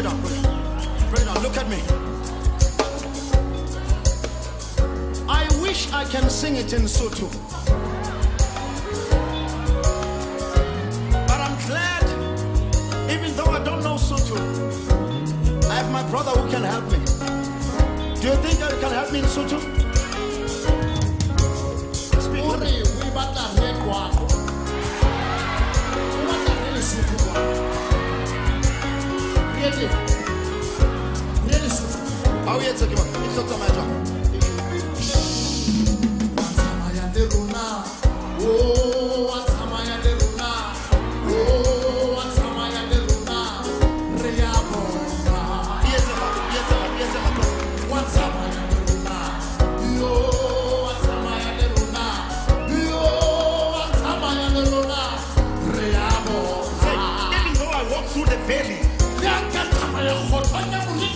It it it look at me. I wish I can sing it in Sotho. But I'm glad, even though I don't know Sotho, I have my brother who can help me. Do you think you can help me in Sotho? Reete re lesotho How you take him? It's not my job. tsamaya le rona o 火传家不息。